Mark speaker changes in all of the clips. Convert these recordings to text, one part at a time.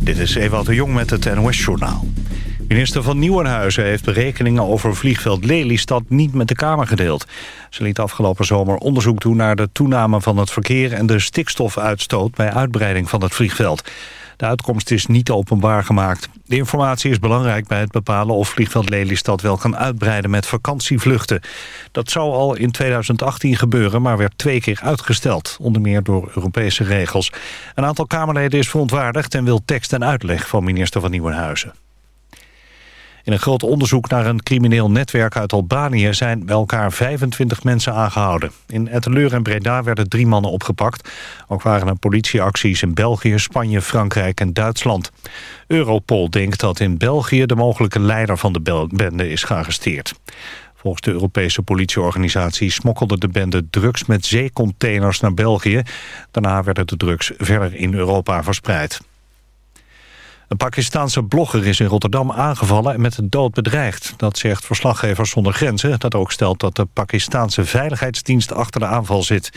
Speaker 1: Dit is Ewout de Jong met het NOS-journaal. Minister van Nieuwenhuizen heeft berekeningen over vliegveld Lelystad niet met de Kamer gedeeld. Ze liet afgelopen zomer onderzoek doen naar de toename van het verkeer en de stikstofuitstoot bij uitbreiding van het vliegveld. De uitkomst is niet openbaar gemaakt. De informatie is belangrijk bij het bepalen of vliegveld Lelystad wel kan uitbreiden met vakantievluchten. Dat zou al in 2018 gebeuren, maar werd twee keer uitgesteld. Onder meer door Europese regels. Een aantal Kamerleden is verontwaardigd en wil tekst en uitleg van minister van Nieuwenhuizen. In een groot onderzoek naar een crimineel netwerk uit Albanië... zijn bij elkaar 25 mensen aangehouden. In Etteleur en Breda werden drie mannen opgepakt. Ook waren er politieacties in België, Spanje, Frankrijk en Duitsland. Europol denkt dat in België de mogelijke leider van de bende is gearresteerd. Volgens de Europese politieorganisatie smokkelde de bende drugs met zeecontainers naar België. Daarna werden de drugs verder in Europa verspreid. Een Pakistaanse blogger is in Rotterdam aangevallen en met de dood bedreigd. Dat zegt verslaggevers zonder grenzen, dat ook stelt dat de Pakistaanse veiligheidsdienst achter de aanval zit.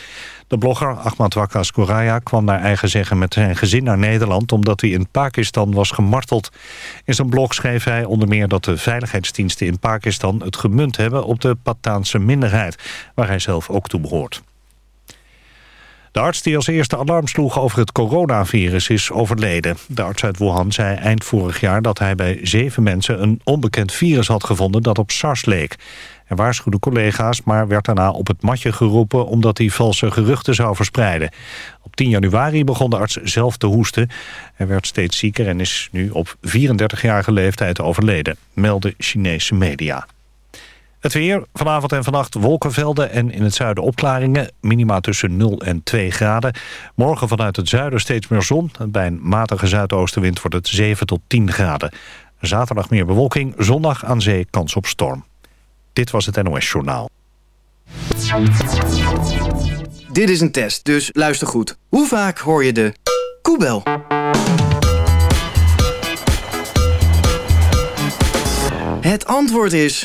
Speaker 1: De blogger Ahmad Wakas Koraya kwam naar eigen zeggen met zijn gezin naar Nederland... omdat hij in Pakistan was gemarteld. In zijn blog schreef hij onder meer dat de veiligheidsdiensten in Pakistan... het gemunt hebben op de Pataanse minderheid, waar hij zelf ook toe behoort. De arts die als eerste alarm sloeg over het coronavirus is overleden. De arts uit Wuhan zei eind vorig jaar dat hij bij zeven mensen... een onbekend virus had gevonden dat op SARS leek. Hij waarschuwde collega's, maar werd daarna op het matje geroepen... omdat hij valse geruchten zou verspreiden. Op 10 januari begon de arts zelf te hoesten. Hij werd steeds zieker en is nu op 34-jarige leeftijd overleden, melden Chinese media. Het weer, vanavond en vannacht wolkenvelden en in het zuiden opklaringen. Minima tussen 0 en 2 graden. Morgen vanuit het zuiden steeds meer zon. Bij een matige zuidoostenwind wordt het 7 tot 10 graden. Zaterdag meer bewolking, zondag aan zee kans op storm. Dit was het NOS Journaal.
Speaker 2: Dit is een test, dus luister goed. Hoe vaak hoor je de koebel? Het antwoord is...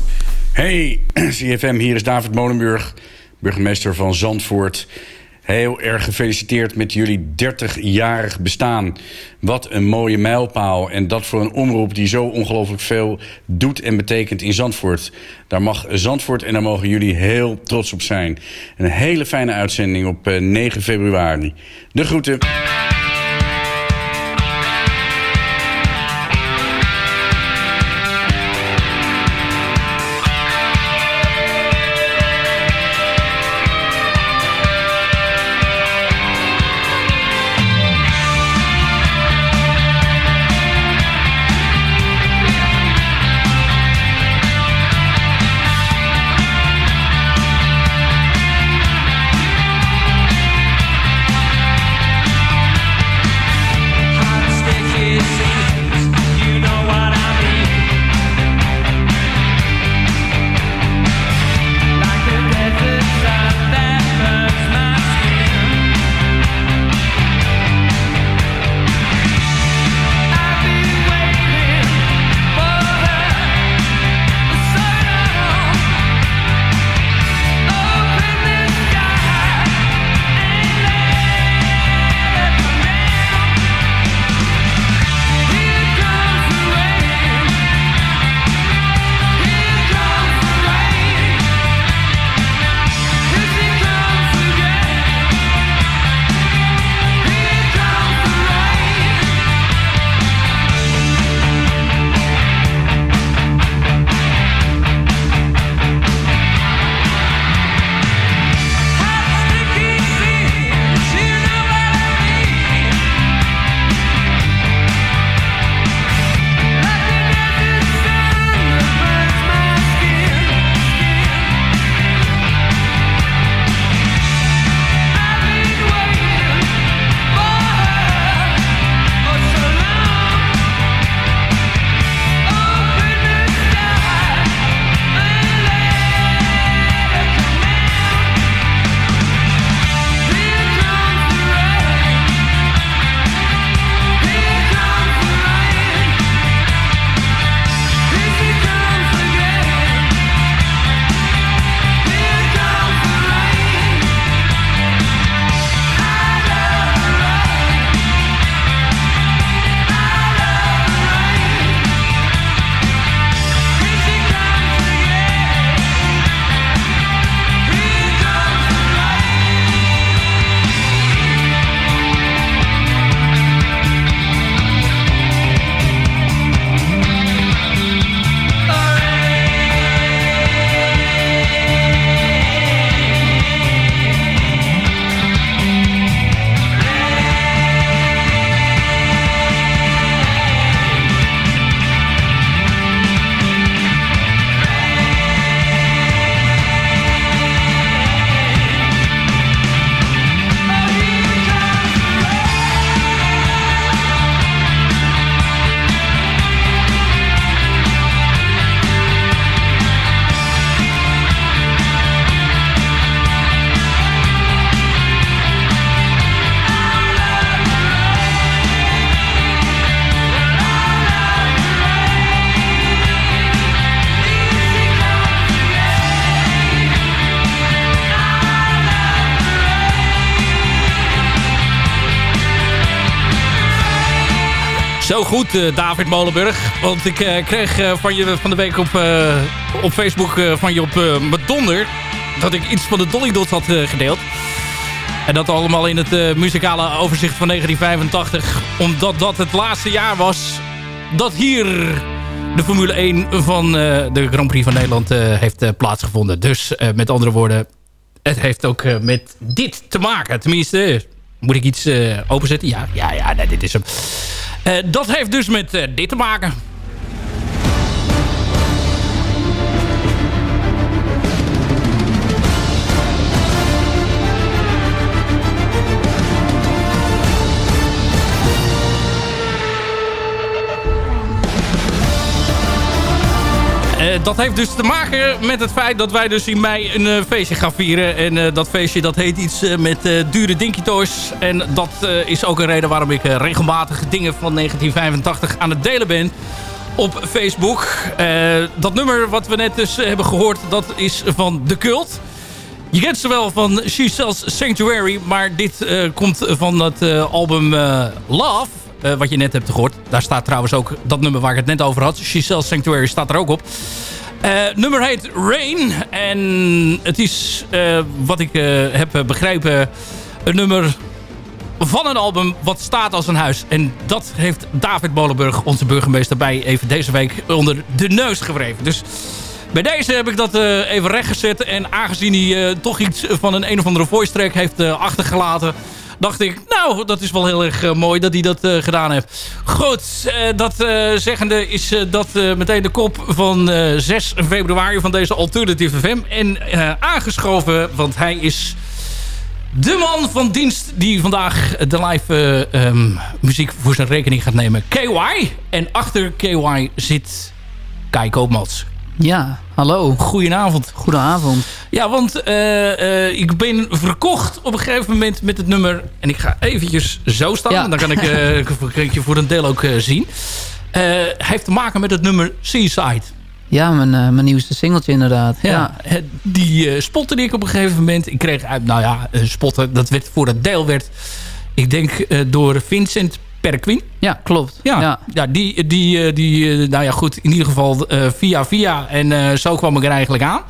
Speaker 3: Hey, CFM, hier is David Molenburg, burgemeester van Zandvoort. Heel erg gefeliciteerd met jullie 30-jarig bestaan. Wat een mooie mijlpaal. En dat voor een omroep die zo ongelooflijk veel doet en betekent in Zandvoort. Daar mag Zandvoort en daar mogen jullie heel trots op zijn. Een hele fijne uitzending op 9 eh, februari. De groeten.
Speaker 4: Goed, uh, David Molenburg. Want ik uh, kreeg uh, van je van de week op, op Facebook van je op mijn donder... dat ik iets van de Dolly Dots had gedeeld. En dat allemaal in het muzikale overzicht van 1985. Omdat dat het laatste jaar was dat hier de Formule 1 van de Grand Prix van Nederland heeft plaatsgevonden. Dus met andere woorden, het heeft ook met dit te maken. Tenminste, moet ik iets openzetten? Ja, ja, ja nee, dit is hem. Uh, dat heeft dus met uh, dit te maken. Dat heeft dus te maken met het feit dat wij dus in mei een uh, feestje gaan vieren. En uh, dat feestje dat heet iets met dure Dinky. En dat is ook een reden waarom ik regelmatig dingen van 1985 aan het delen ben op Facebook. dat nummer wat we net dus hebben gehoord, dat is van The Cult. Je kent ze wel van She Sells Sanctuary, maar dit komt van het album Love. Uh, wat je net hebt gehoord. Daar staat trouwens ook dat nummer waar ik het net over had. She Sells Sanctuary staat er ook op. Uh, nummer heet Rain. En het is, uh, wat ik heb begrepen, een nummer van een album wat staat als een huis. En dat heeft David Molenburg, onze burgemeester, bij even deze week onder de neus gewreven. Dus bij deze heb ik dat even rechtgezet. En aangezien hij toch iets van een een of andere voice track heeft achtergelaten dacht ik, nou, dat is wel heel erg uh, mooi dat hij dat uh, gedaan heeft. Goed, uh, dat zeggende is dat meteen de kop van 6 februari van deze Alternative FM. En aangeschoven, want hij is de man van dienst die vandaag de live um, muziek voor zijn rekening gaat nemen. KY. En achter KY zit Kai Koopmans.
Speaker 5: Ja, hallo.
Speaker 4: Goedenavond.
Speaker 5: Goedenavond.
Speaker 4: Ja, want uh, uh, ik ben verkocht op een gegeven moment met het nummer... en ik ga eventjes zo staan, ja. dan kan ik, uh, je voor een deel ook zien. heeft te maken met het nummer Seaside.
Speaker 5: Ja, mijn, mijn nieuwste singeltje inderdaad. Ja,
Speaker 4: ja. Die spotte ik op een gegeven moment. Ik kreeg uit, nou ja, spotten, dat werd voor het deel werd... ik denk door Vincent Perquin.
Speaker 5: Ja, klopt.
Speaker 4: Ja, ja. die, die, die, nou ja, goed, in ieder geval via via. En zo kwam ik er eigenlijk aan.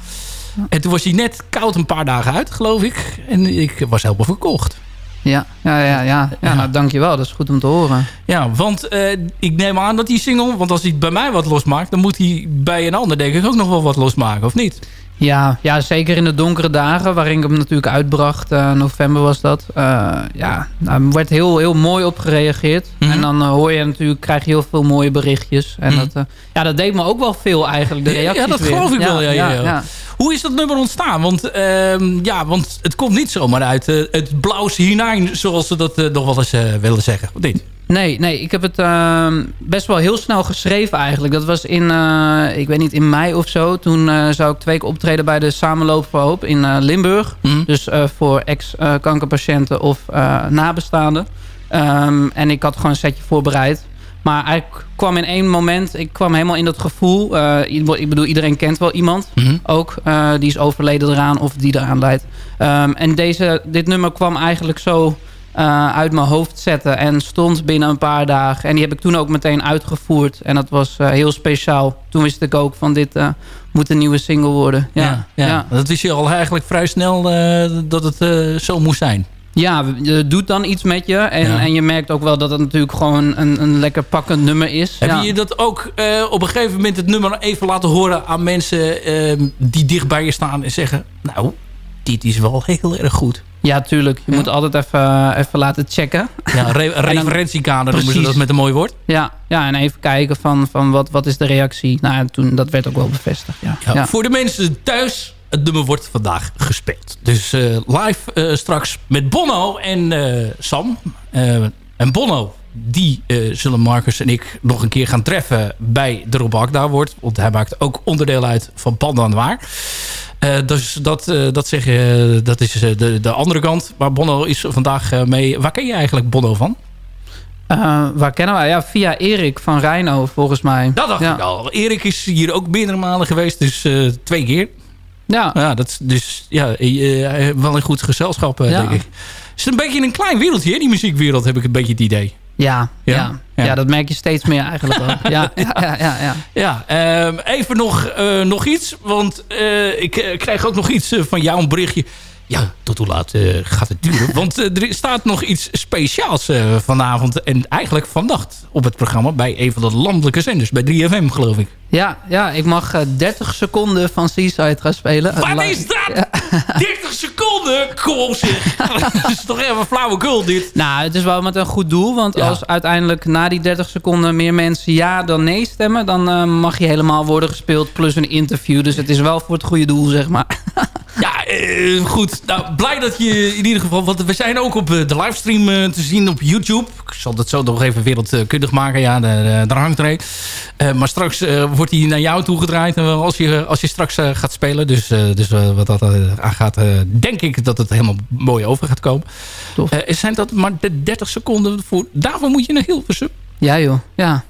Speaker 4: En toen was hij net koud een paar dagen uit, geloof ik. En ik was helemaal verkocht.
Speaker 5: Ja, ja, ja, ja. ja, ja. Nou, dankjewel. Dat is goed om te horen.
Speaker 4: Ja, want uh, ik neem aan dat die single... want als hij bij mij wat losmaakt... dan moet hij bij een ander denk ik ook nog wel wat losmaken, of niet?
Speaker 5: Ja, ja, zeker in de donkere dagen waarin ik hem natuurlijk uitbracht. Uh, november was dat. Uh, ja, nou, er werd heel, heel mooi op gereageerd. Mhm. En dan uh, hoor je natuurlijk, krijg je heel veel mooie berichtjes. En mm dat, ja, dat deed me ook wel veel eigenlijk, de reacties
Speaker 4: Ja, dat geloof ik wel. Ja, ja, ja, Hoe is dat nummer ontstaan? Want, ehm, ja, want het komt niet zomaar uit het blauw hinein, zoals ze dat nog wel eens willen zeggen. Of niet?
Speaker 5: Nee, nee, ik heb het uh, best wel heel snel geschreven eigenlijk. Dat was in, ik weet niet, in mei of zo. Toen zou ik twee keer optreden bij de Samenloop voor Hoop in eh, Limburg. Mm. Dus voor ex-kankerpatiënten of nabestaanden. Um, en ik had gewoon een setje voorbereid. Maar ik kwam in één moment, ik kwam helemaal in dat gevoel. ik bedoel, iedereen kent wel iemand mm. ook. die is overleden eraan of die eraan leidt. Um, en deze, dit nummer kwam eigenlijk zo uh, uit mijn hoofd zetten. En stond binnen een paar dagen. En die heb ik toen ook meteen uitgevoerd. En dat was heel speciaal. Toen wist ik ook van dit moet een nieuwe single worden. Ja, ja, ja.
Speaker 4: ja. Dat wist je al eigenlijk vrij snel dat het zo moest zijn.
Speaker 5: Ja, het doet dan iets met je. En, en je merkt ook wel dat het natuurlijk gewoon een, een lekker pakkend nummer is.
Speaker 4: Heb je dat ook op een gegeven moment het nummer even laten horen aan mensen ehm, die dicht bij je staan en zeggen... Nou, dit is wel heel erg goed.
Speaker 5: Ja, tuurlijk. Je moet altijd even, even laten checken.
Speaker 4: Ja, re referentiekader noemen ze dat met een mooi woord.
Speaker 5: Ja, ja en even kijken van, van wat, wat is de reactie. Nou, toen, dat werd ook wel bevestigd. Ja.
Speaker 4: ja, Voor de mensen thuis, het nummer wordt vandaag gespeeld. Dus uh, live uh, straks met Bono en uh, Sam. en Bono, die zullen Marcus en ik nog een keer gaan treffen bij de Rob daar wordt. Want hij maakt ook onderdeel uit van Pandan Waar. Uh, dus dat, uh, dat, zeg, uh, dat is de, de andere kant. Maar Bono is vandaag mee. Waar ken je eigenlijk Bono van?
Speaker 5: waar kennen wij? Ja, via Erik van Rijno, volgens mij.
Speaker 4: Dat dacht ik al. Erik is hier ook meerdere malen geweest, dus twee keer. Ja. ja dat, dus ja, wel een goed gezelschap, denk ik. Het is een beetje een klein wereldje, die muziekwereld, heb ik een beetje het idee.
Speaker 6: Ja, ja. ja. dat merk je steeds meer eigenlijk ook. Ja, ja, ja, ja, ja.
Speaker 4: ja ehm, even nog, nog iets, want ik krijg ook nog iets van jou, een berichtje. Ja, tot hoe laat uh, gaat het duren? Want uh, er staat nog iets speciaals uh, vanavond en eigenlijk vannacht op het programma... bij een van de landelijke zenders, bij 3FM geloof ik.
Speaker 6: Ja, ja ik mag 30 seconden van Seaside gaan spelen.
Speaker 4: Wat is dat? Ja. 30 seconden? Kom zeg. dat is toch even flauwekul dit.
Speaker 6: Nou, het is wel met een goed doel. Want ja. als uiteindelijk na die 30 seconden meer mensen ja dan nee stemmen... dan mag je helemaal worden gespeeld plus een interview. Dus het is wel voor het goede doel, zeg maar.
Speaker 4: ja, goed. Nou, blij dat je in ieder geval... Want we zijn ook op de livestream te zien op YouTube. Ik zal dat zo nog even wereldkundig maken. Ja, daar hangt er een. maar straks wordt hij naar jou toegedraaid als je, als je straks gaat spelen. Dus, dus wat dat aangaat, denk ik dat het helemaal mooi over gaat komen. zijn dat maar de 30 seconden voor... Daarvoor moet je naar Hilversum.
Speaker 6: Ja joh, ja.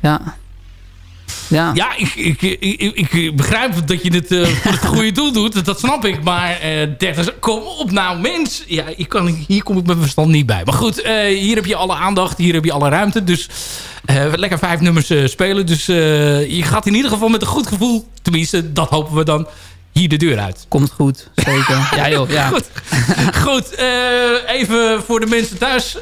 Speaker 6: Ja.
Speaker 4: Ja, ja ik, ik, ik, ik, begrijp dat je het uh, voor het goede doel doet. Dat snap ik. Maar uh, 30, kom op nou mens. Ja, ik kan, hier kom ik mijn verstand niet bij. Maar goed, uh, hier heb je alle aandacht. Hier heb je alle ruimte. Dus lekker vijf nummers spelen. Dus je gaat in ieder geval met een goed gevoel. Tenminste, dat hopen we dan hier de deur uit.
Speaker 6: Komt goed, zeker. ja joh, ja.
Speaker 4: Goed, goed even voor de mensen thuis.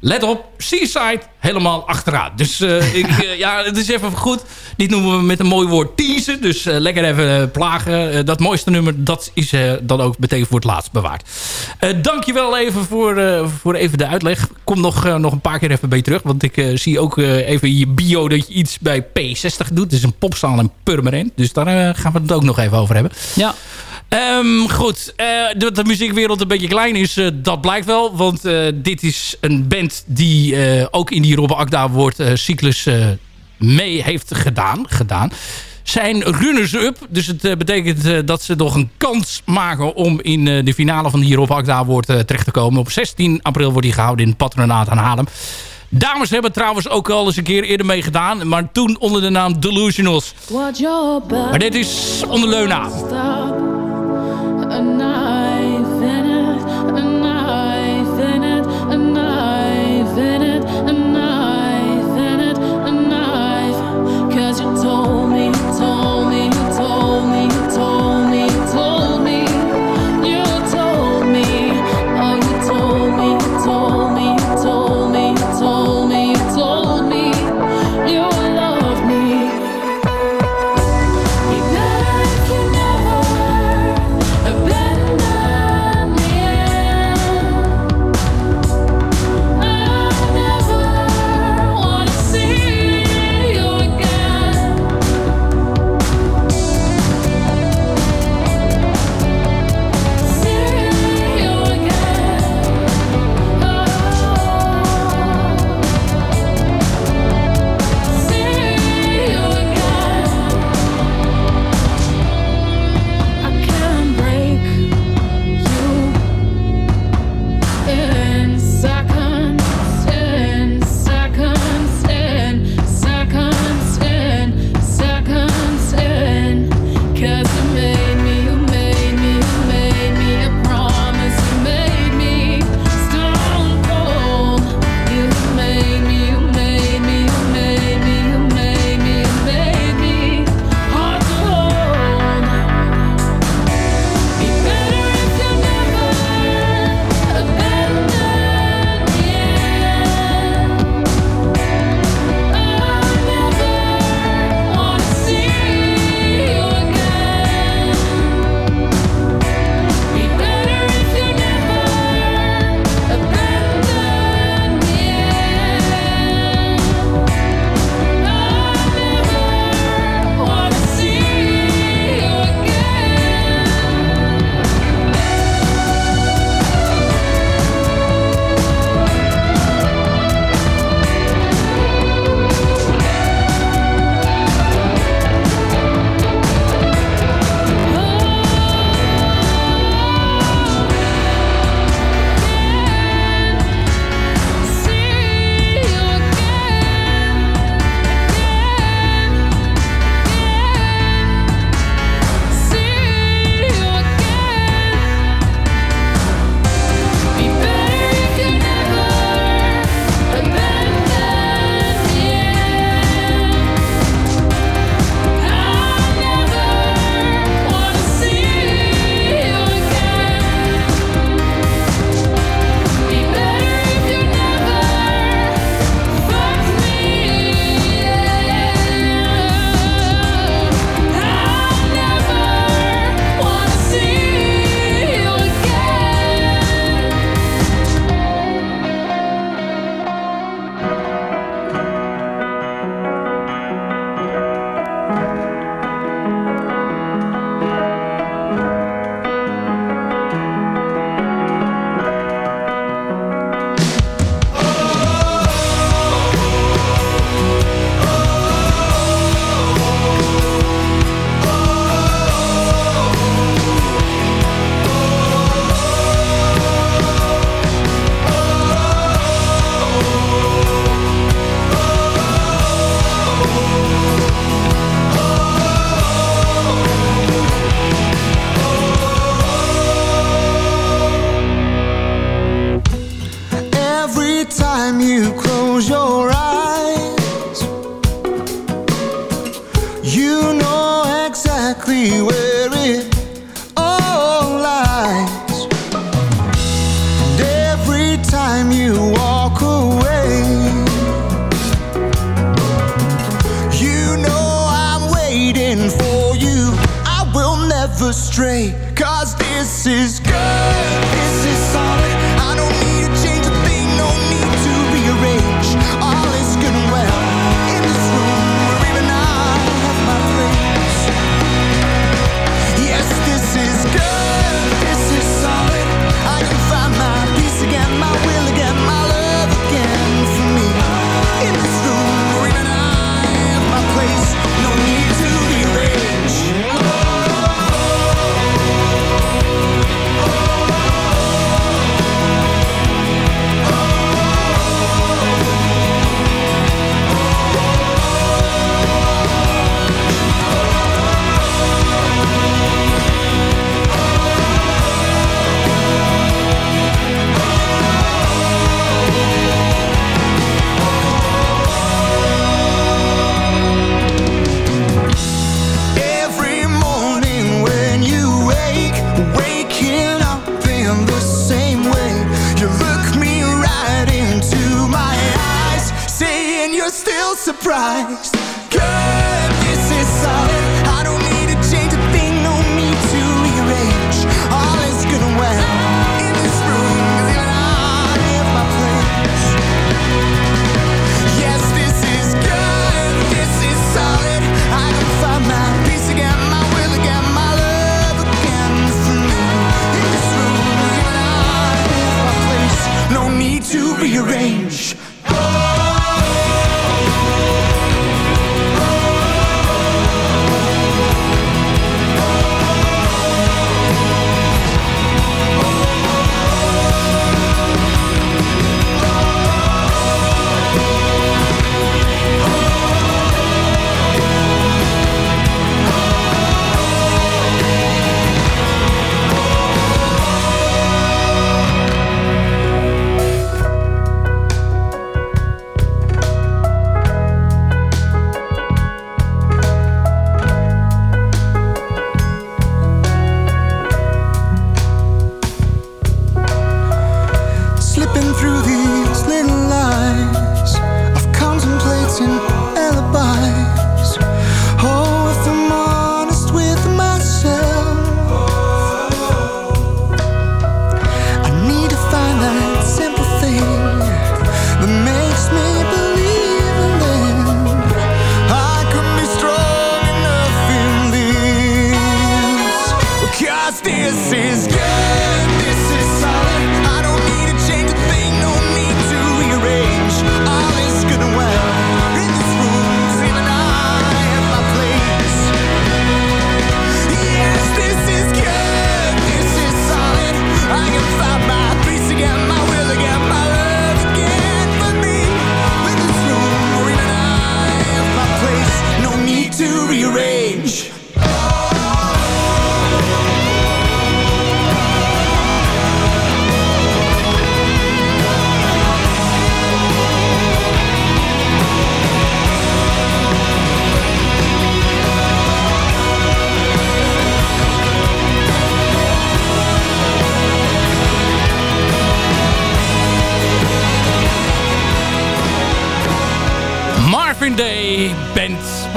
Speaker 4: Let op, Seaside helemaal achteraan. Dus uh, ik, uh, ja, het is even goed. Dit noemen we met een mooi woord teasen. Dus uh, lekker even plagen. dat mooiste nummer, dat is dan ook meteen voor het laatst bewaard. dankjewel even voor, voor even de uitleg. Kom nog, nog een paar keer even bij terug. Want ik zie ook even in je bio dat je iets bij P60 doet. Het is een popzaal en permanent. Dus daar gaan we het ook nog even over hebben.
Speaker 6: Ja.
Speaker 4: Um, goed, uh, dat de muziekwereld een beetje klein is, uh, dat blijkt wel. Want uh, dit is een band die ook in die Robbe Akda woord cyclus mee heeft gedaan. gedaan. Zijn runners-up, dus het betekent dat ze nog een kans maken om in de finale van die Robbe Akda woord terecht te komen. Op 16 april wordt die gehouden in het patronaat aan Haarlem. Dames hebben trouwens ook al eens een keer eerder meegedaan. Maar toen onder de naam Delusionals. Maar dit is onder Leuna.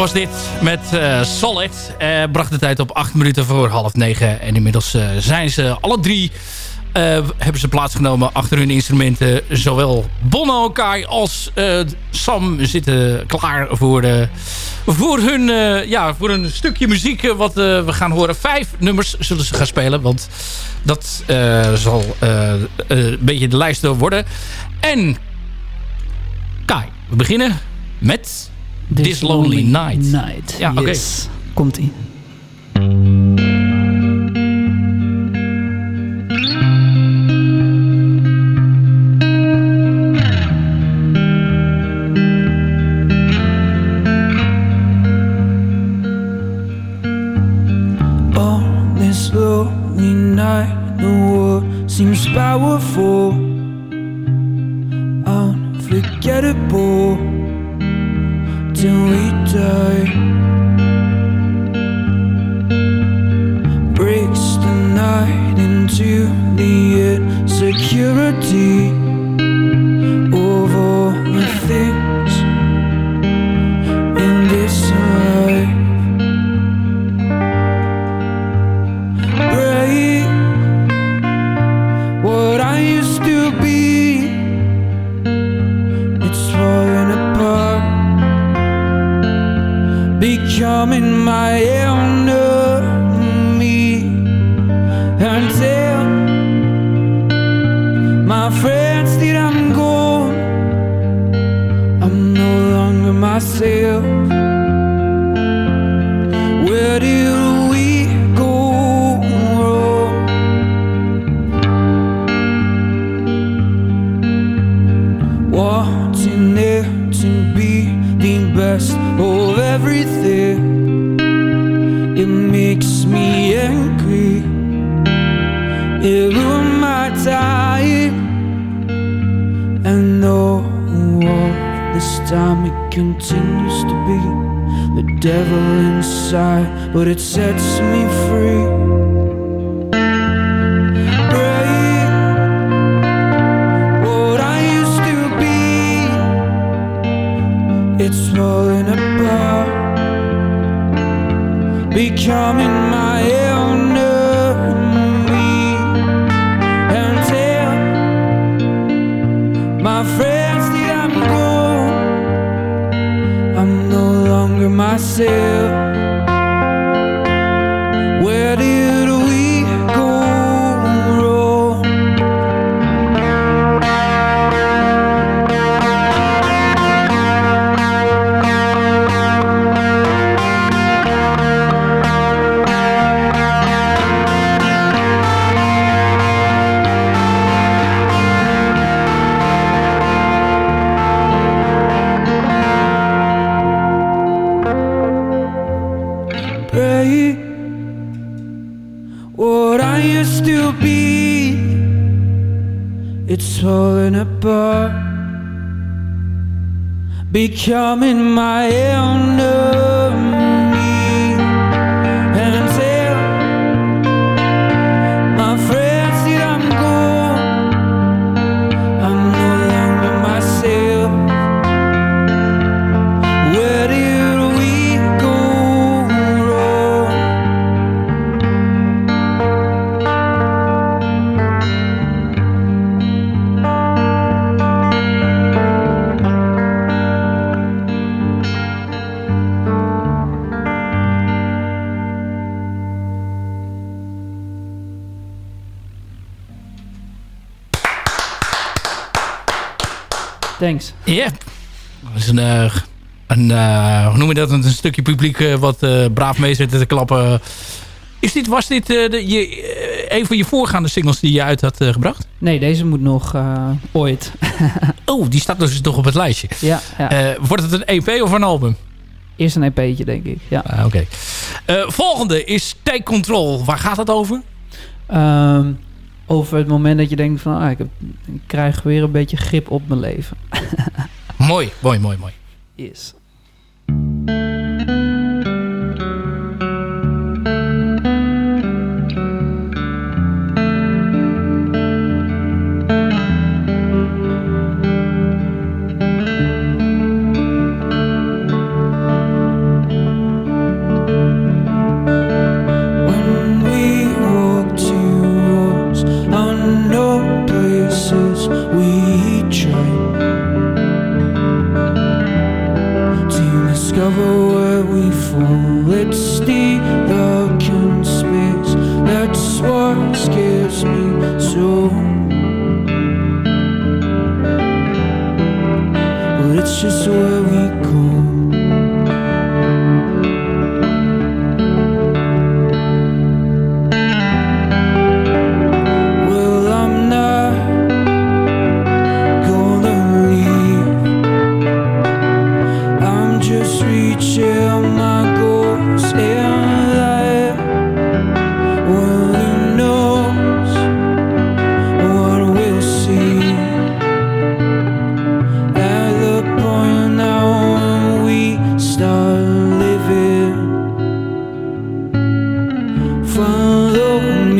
Speaker 4: was dit met uh, Solid. Eh, bracht de tijd op acht minuten voor half negen En inmiddels eh, zijn ze alle drie... hebben ze plaatsgenomen achter hun instrumenten. Zowel Bono, Kai als Sam zitten klaar voor, voor, hun, ja, voor een stukje muziek. wat we gaan horen. Vijf nummers zullen ze gaan spelen. Want dat zal een beetje de lijst worden. En Kai, we beginnen met This, Lonely, Night. Ja, oké.
Speaker 6: Komt-ie. It sets me free. It's falling apart, becoming my enemy until my friends that I'm gone. I'm no longer myself do apart, becoming my enemy. Thanks.
Speaker 4: Ja. Dat is een, eh, een eh, hoe noem je dat? Een stukje publiek eh, wat braaf mee zit te klappen. Is dit, was dit de, je, een van je voorgaande singles die je uit had gebracht?
Speaker 5: Nee, deze moet nog ooit.
Speaker 4: Oh, die staat dus toch op het lijstje.
Speaker 5: ja, ja.
Speaker 4: Wordt het een EP of een album?
Speaker 5: Eerst een EP'tje, denk ik. Ja.
Speaker 4: Ah, Oké. Volgende is Take Control. Waar gaat het over?
Speaker 5: Ehm, over het moment dat je denkt van... Ah, ik, heb, ik krijg weer een beetje grip op mijn leven.
Speaker 4: Mooi, mooi, mooi, mooi.
Speaker 5: Yes.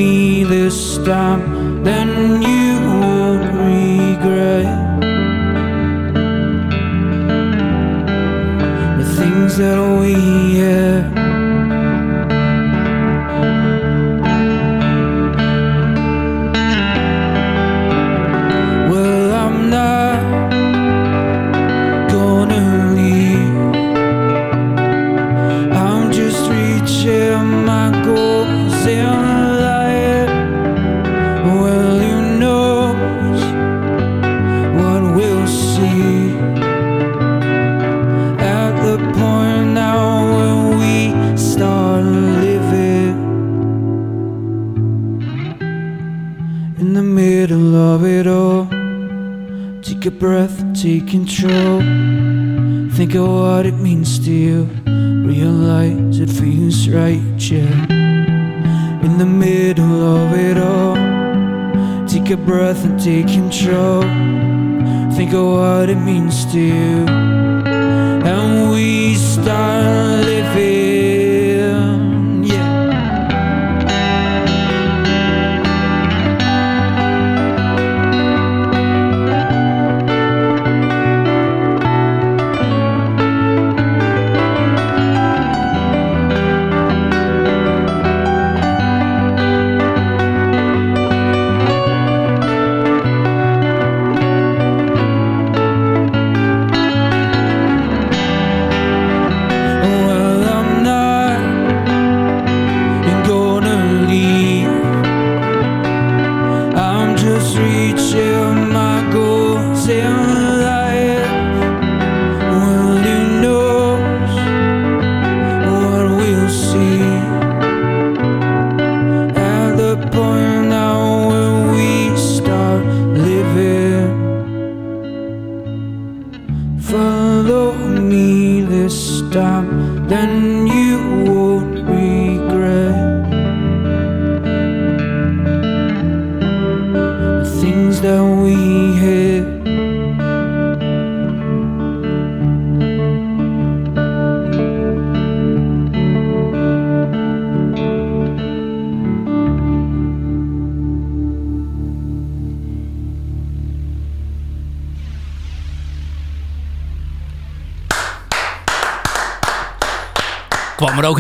Speaker 5: me this time, then you will regret the
Speaker 6: things that we have. Breath, take control. Think of what it means to you. Realize it feels right, yeah. In the middle of it all, take a breath and take control. Think of what it means to you. And we start living,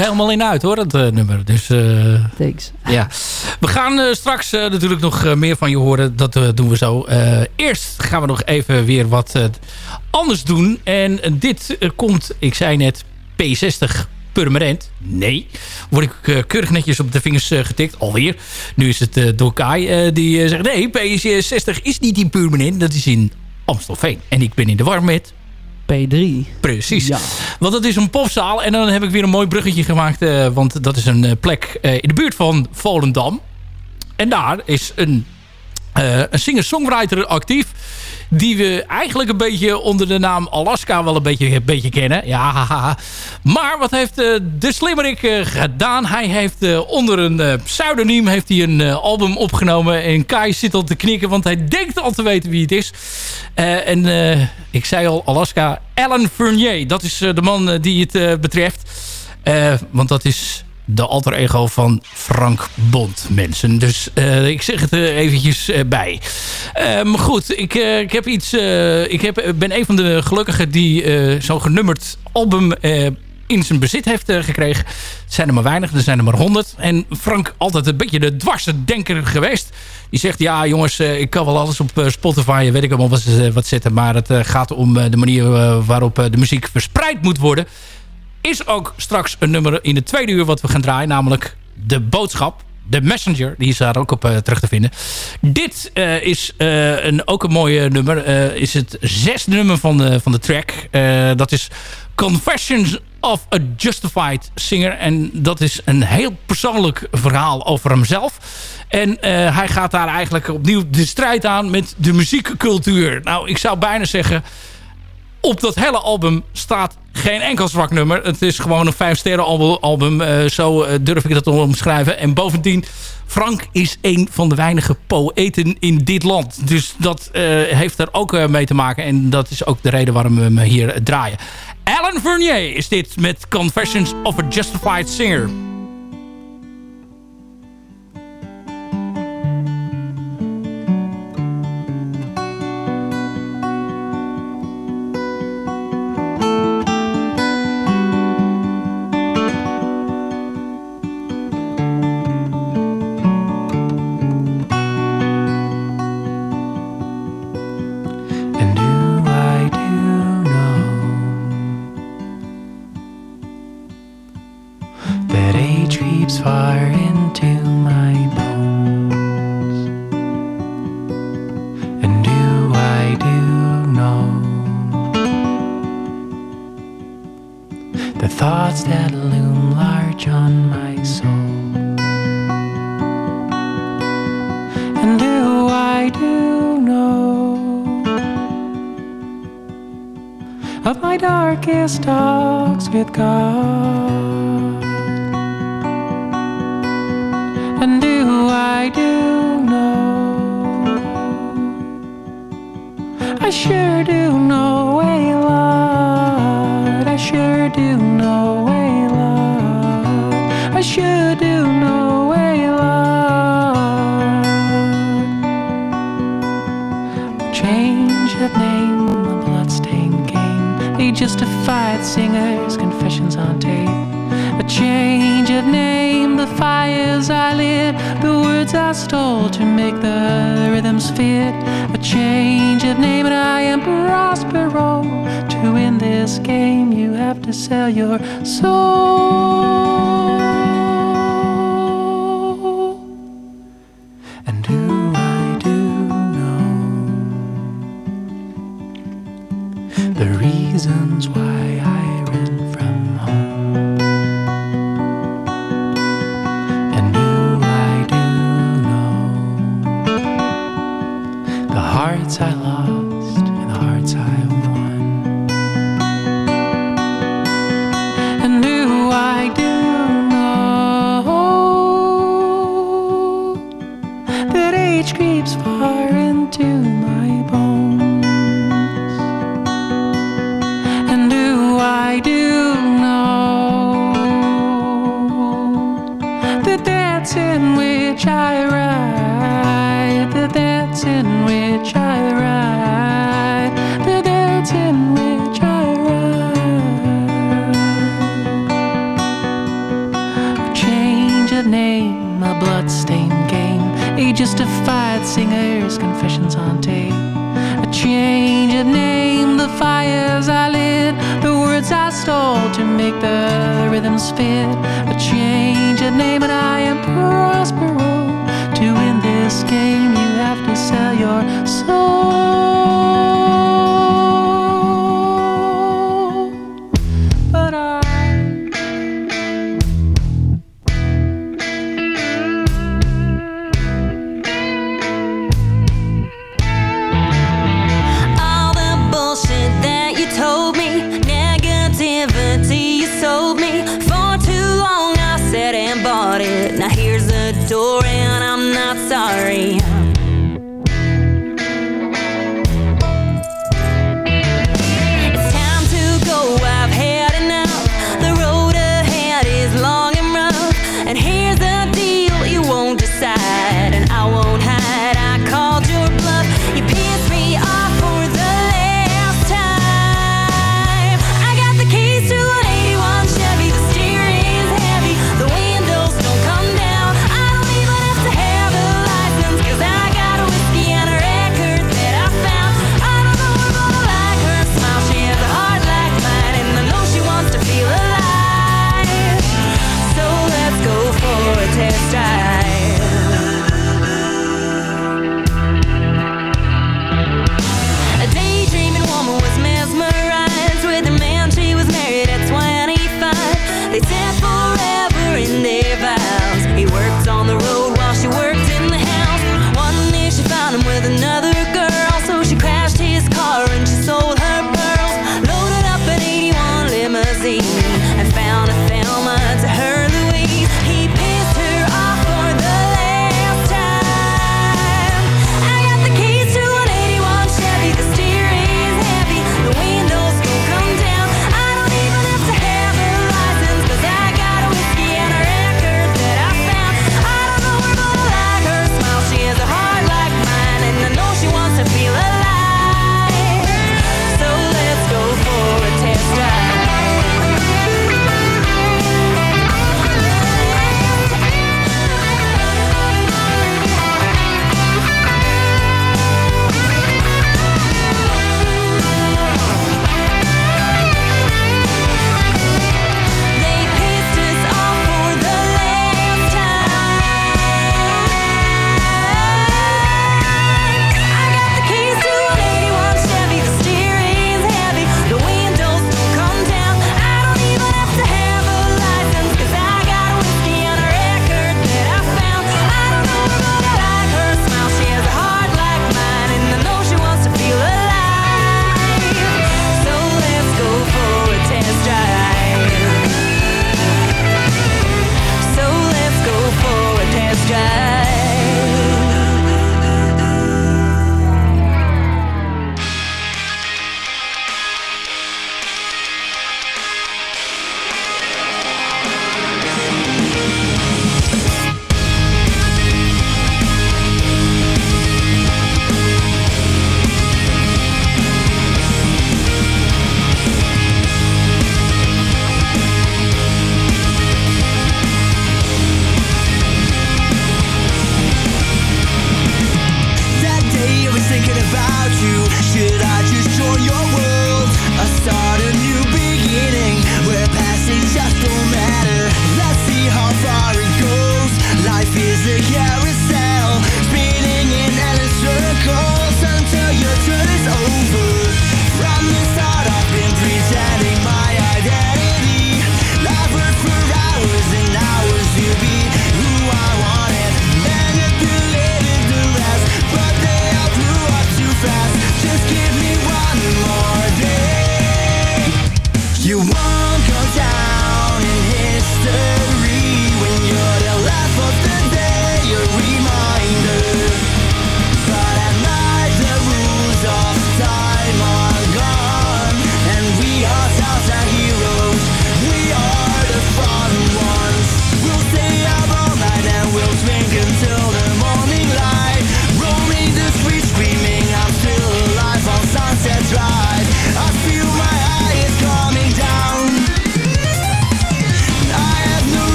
Speaker 4: helemaal in uit hoor, dat eh, nummer. Dus eh,
Speaker 5: Thanks.
Speaker 4: ja. We gaan eh, straks natuurlijk nog meer van je horen. Dat doen we zo. Eerst gaan we nog even weer wat anders doen. En dit komt, ik zei net, P60 permanent. Nee. Word ik keurig netjes op de vingers getikt. Alweer. Nu is het eh door Kai die zegt... Nee, P60 is niet in permanent. Dat is in Amstelveen. En ik ben in de war met
Speaker 5: P3.
Speaker 4: Precies.
Speaker 5: Ja.
Speaker 4: Want het is een popzaal. En dan heb ik weer een mooi bruggetje gemaakt. eh, want dat is een eh, plek eh, in de buurt van Volendam. En daar is een, een singer-songwriter actief. Die we eigenlijk een beetje onder de naam Alaska wel een beetje, een beetje kennen. Ja. Maar wat heeft eh, de slimmerik eh, gedaan? Hij heeft eh, onder een pseudoniem heeft hij een album opgenomen. En Kai zit al te knikken, want hij denkt al te weten wie het is. En ik zei al, Alaska, Alan Fournier. Dat is de man die het betreft. Want dat is de alter ego van Frank Bond, mensen. Dus eh, ik zeg het er eventjes eh, bij. Eh, maar goed, ik, eh, ik heb iets... eh, ik heb, ben een van de gelukkigen die eh, zo'n genummerd album... eh, in zijn bezit heeft eh, gekregen. Het zijn er maar weinig, er zijn er maar honderd. En Frank altijd een beetje de dwarsdenker geweest. Die zegt, ja jongens, eh, ik kan wel alles op eh, Spotify... weet ik allemaal wat, eh, wat zetten. Maar het eh, gaat om eh, de manier eh, waarop eh, de muziek verspreid moet worden is ook straks een nummer in de tweede uur wat we gaan draaien. Namelijk De Boodschap. De Messenger. Die is daar ook op eh, terug te vinden. Dit eh, is eh, een, ook een mooi eh, nummer. Is het zesde nummer van de, van de track. Dat is Confessions of a Justified Singer. En dat is een heel persoonlijk verhaal over hemzelf. En hij gaat daar eigenlijk opnieuw de strijd aan met de muziekcultuur. Nou, ik zou bijna zeggen op dat hele album staat geen enkel zwak nummer. Het is gewoon een vijf sterren album. eh, zo eh, durf ik dat te omschrijven. En bovendien, Frank is een van de weinige poëten in dit land. Dus dat eh, heeft er ook mee te maken. En dat is ook de reden waarom we hem hier draaien. Alan Vernier is dit met Confessions of a Justified Singer.
Speaker 7: Thoughts that loom large on my soul? And do I do know of my darkest talks with God? And do I do know? I sure do know singer's confessions on tape. A change of name, the fires I lit, the words I stole to make the rhythms fit. A change of name, and I am Prospero. To win this game, you have to sell your soul. That dance in which I ride? the dance in which I ride? the dance in which I ride? A change of name, a bloodstained game, a justified singer's confessions on tape. A change of name, the fires I lit, the words I stole to make the rhythms fit. A change of name, and I am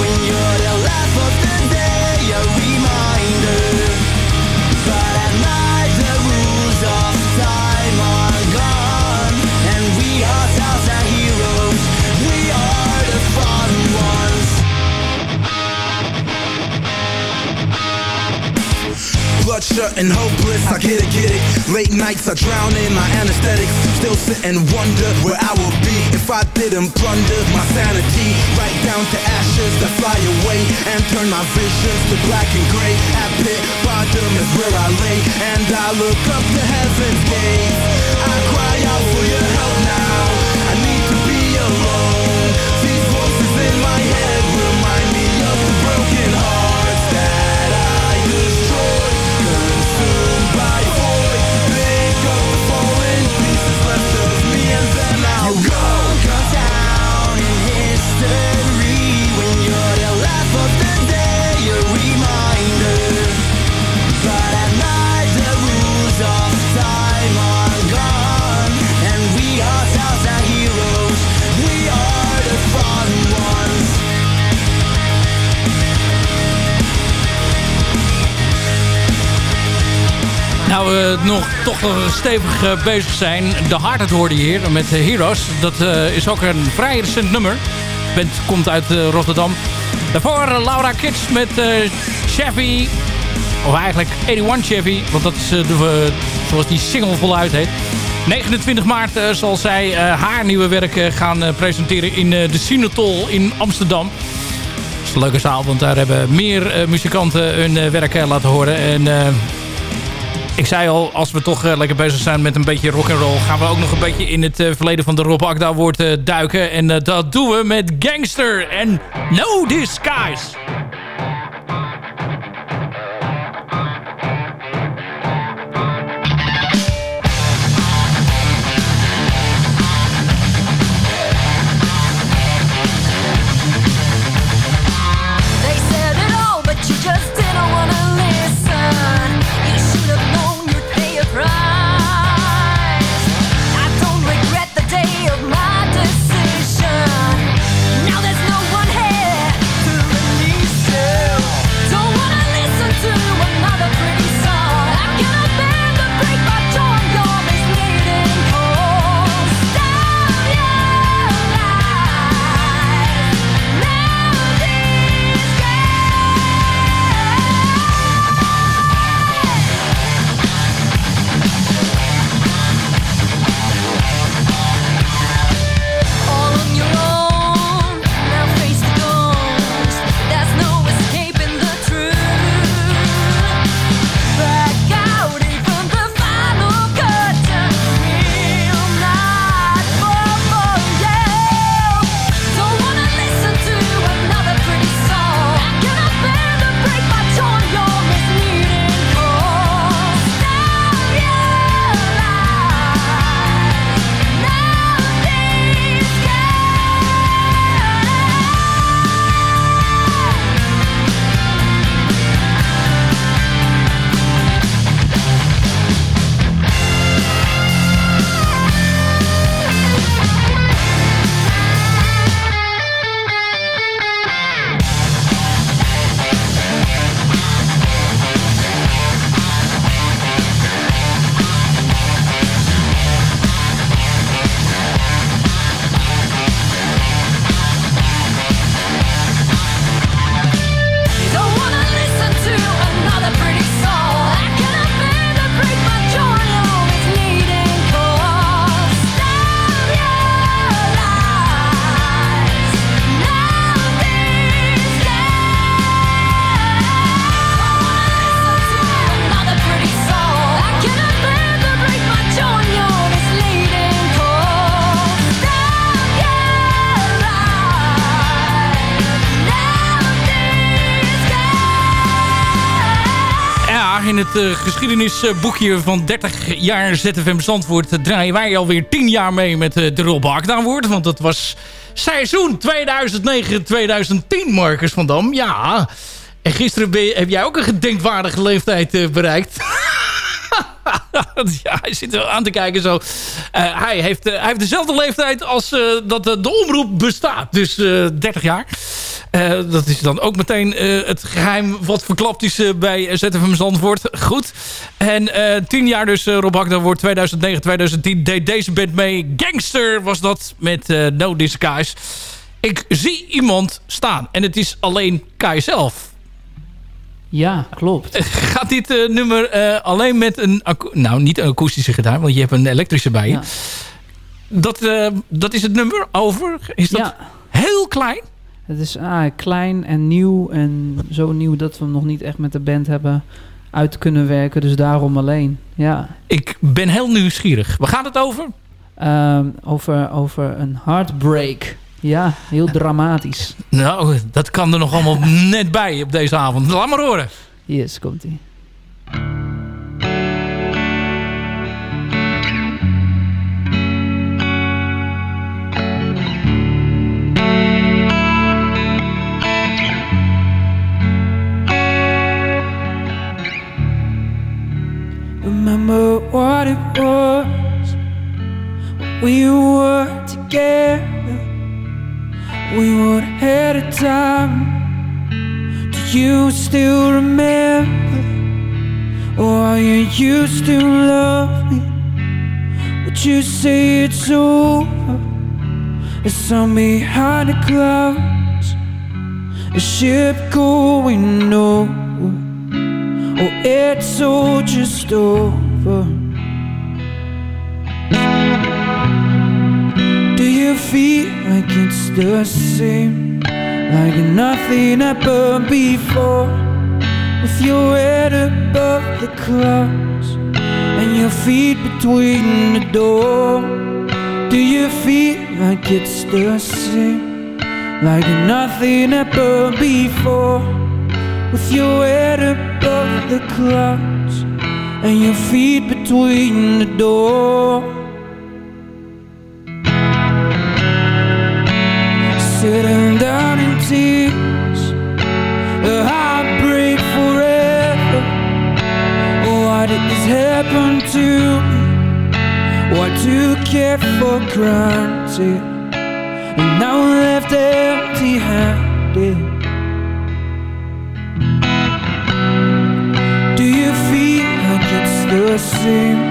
Speaker 8: when you're the laugh of the And
Speaker 9: hopeless, I get it, get it. Late nights, I drown in my anesthetics. Still sit and wonder where I would be if I didn't plunder my sanity. Right down to ashes that fly away and turn my visions to black and gray. At pit bottom is where I lay, and I look up to heaven's gate. I cry
Speaker 10: Nou, nog toch nog stevig eh, bezig zijn. De Hardheid hoorde hier met eh, Heroes. Dat eh, is ook een vrij recent nummer. Band komt uit Rotterdam. Daarvoor Laura Kids met Chevy. Of eigenlijk 81 Chevy. Want dat is de, zoals die single voluit heet. 29 maart zal zij haar nieuwe werk gaan presenteren in de Sinatol in Amsterdam. Is een leuke zaal, want daar hebben meer muzikanten hun werk laten horen. En ik zei al, als we toch eh, lekker bezig zijn met een beetje rock and roll, gaan we ook nog een beetje in het eh, verleden van de Rob Akda woord eh, duiken. En dat doen we met Gangster en No Disguise. Geschiedenisboekje van 30 jaar ZFM Zandvoort eh, draaien wij alweer 10 jaar mee met eh, de Rob Akda-woord. Want dat was seizoen 2009-2010, Marcus van Dam. Ja, en gisteren heb jij ook een gedenkwaardige leeftijd eh, bereikt.
Speaker 4: ja, hij zit er aan te kijken zo. Eh, hij, heeft, eh, hij heeft dezelfde leeftijd als eh, dat de, omroep bestaat. Dus 30 jaar. dat is dan ook meteen het geheim wat verklapt is bij ZFM Zandvoort. Goed. En 10 jaar dus Rob Hakda wordt 2009, 2010 deed deze band mee. Gangster was dat met No Disguise. Ik zie iemand staan. En het is alleen Kai zelf.
Speaker 6: Ja, klopt.
Speaker 4: Gaat dit uh, nummer uh, alleen met een... Nou, niet een akoestische gitaar, want je hebt een elektrische bij je. Ja. Dat, uh, dat is het nummer over. Is dat
Speaker 6: ja.
Speaker 4: heel klein?
Speaker 6: Het is ah, klein en nieuw. En zo nieuw dat we hem nog niet echt met de band hebben uit kunnen werken. Dus daarom alleen. Ja.
Speaker 4: Ik ben heel nieuwsgierig. Waar gaat het over?
Speaker 6: Um, over, over een heartbreak. Ja, heel dramatisch.
Speaker 4: Nou, dat kan er nog allemaal net bij op deze avond. Laat maar horen.
Speaker 6: Yes, komt-ie. Remember what it was when we were together we were ahead of time. Do you still remember? Or you used to love me? Would you say it's over? It's sun behind the clouds, a ship going nowhere. Oh, it's all just over. Feel like it's the same? Like nothing happened before With your head above the clouds And your feet between the door Do you feel like it's the same? Like nothing happened before With your head above the clouds And your feet between the door sitting down in tears A heartbreak forever Why did this happen to me? What took it for granted And now I'm left empty handed Do you feel like it's the same?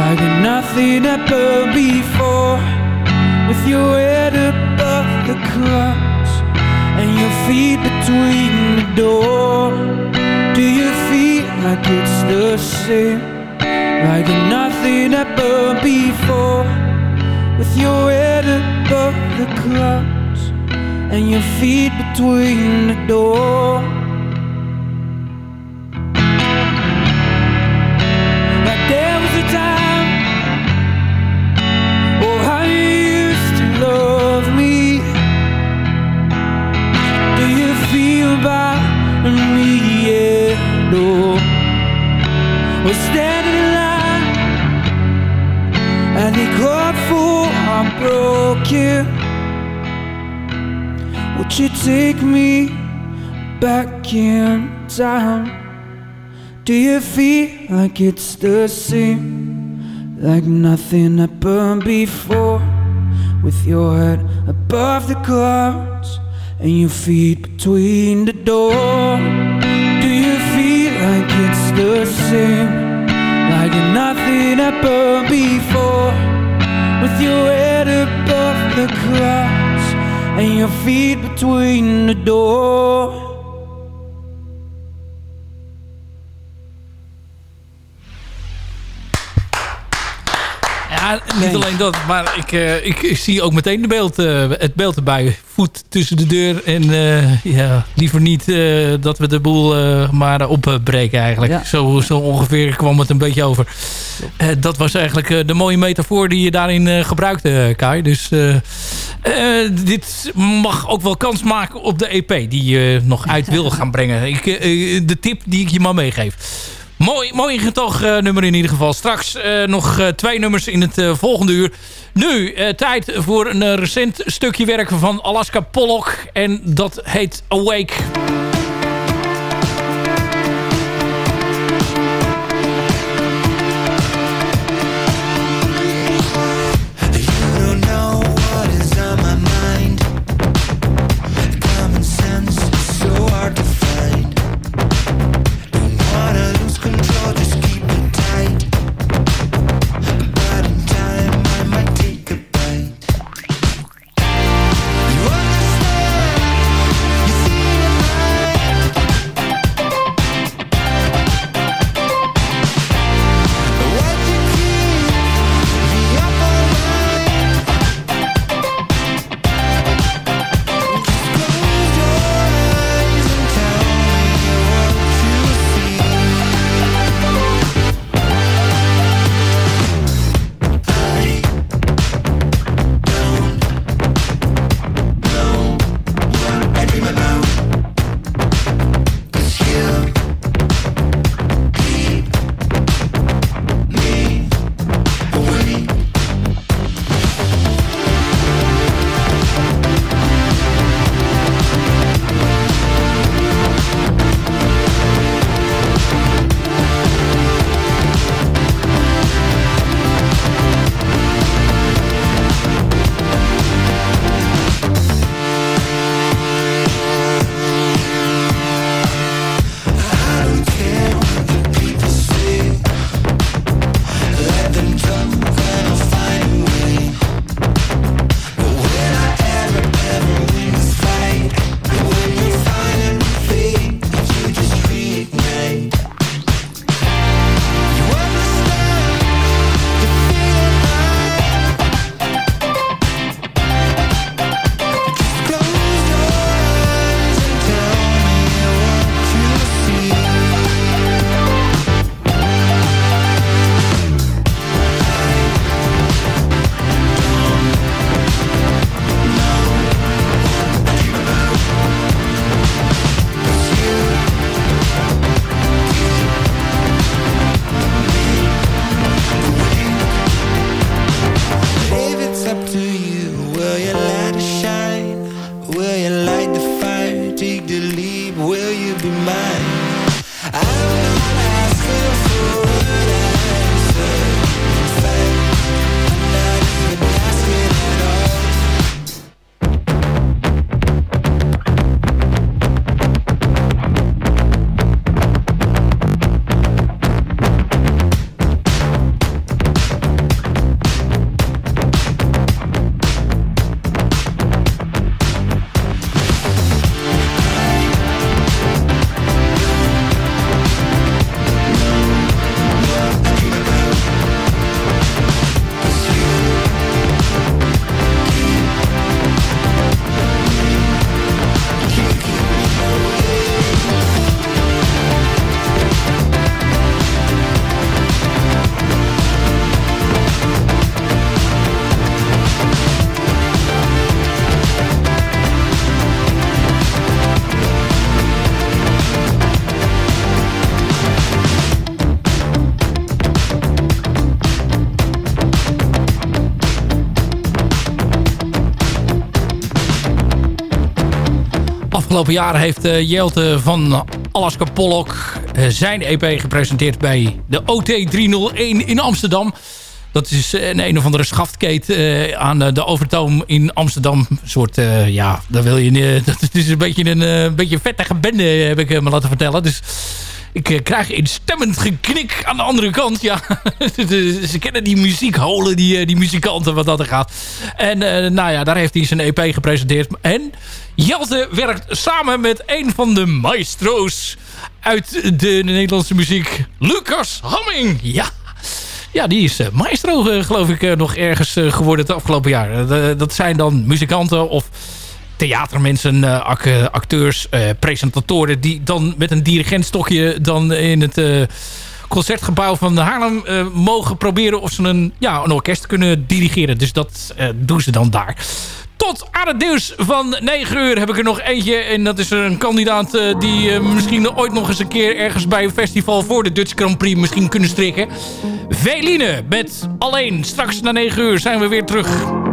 Speaker 6: Like nothing ever before With your head above the clouds and your feet between the door. Do you feel like it's the same? Like nothing happened before. With your head above the clouds and your feet between the door. In time? Do you feel like it's the same? Like nothing happened before? With your head above the clouds And your feet between the door. Do you feel like it's the same? Like nothing happened before? With your head above the clouds And your feet between the door
Speaker 4: Niet alleen dat, maar ik, uh, ik, ik, zie ook meteen de beeld, uh, het beeld erbij. Voet tussen de deur en uh, ja, liever niet dat we de boel maar opbreken eigenlijk. Ja. Zo, zo ongeveer kwam het een beetje over. dat was eigenlijk de mooie metafoor die je daarin gebruikte, Kai. Dus dit mag ook wel kans maken op de EP die je nog uit wil gaan brengen. Ik, de tip die ik je maar meegeef. Mooi, mooi nummer in ieder geval. Straks uh, nog uh, twee nummers in het volgende uur. Nu, tijd voor een recent stukje werk van Alaska Pollock. En dat heet Awake. Afgelopen jaar heeft uh, Jelte van Alaska Pollock uh, zijn EP gepresenteerd bij de OT 301 in Amsterdam. Dat is een een of andere schaftkeet aan de Overtoom in Amsterdam. Een soort, ja, daar wil je, dat is een beetje een, een beetje vettige bende, heb ik me laten vertellen. Dus ik uh, krijg instemmend geknik aan de andere kant. Ja, ze kennen die muziekholen, die, uh, die muzikanten, wat dat er gaat. En uh, nou ja, daar heeft hij zijn EP gepresenteerd. En Jelte werkt samen met een van de maestro's uit de Nederlandse muziek. Lucas Hamming. Ja. Ja, die is maestro, geloof ik, nog ergens geworden het afgelopen jaar. dat zijn dan muzikanten of theatermensen, uh, acteurs, uh, presentatoren... die dan met een dirigentstokje dan in het uh, concertgebouw van Haarlem mogen proberen... of ze een, ja, een orkest kunnen dirigeren. Dus dat doen ze dan daar. Tot aan het nieuws van 9 uur heb ik er nog eentje. En dat is een kandidaat die misschien ooit nog eens een keer... ergens bij een festival voor de Dutch Grand Prix misschien kunnen strikken. Veline met Alleen. Straks na 9 uur zijn we weer terug.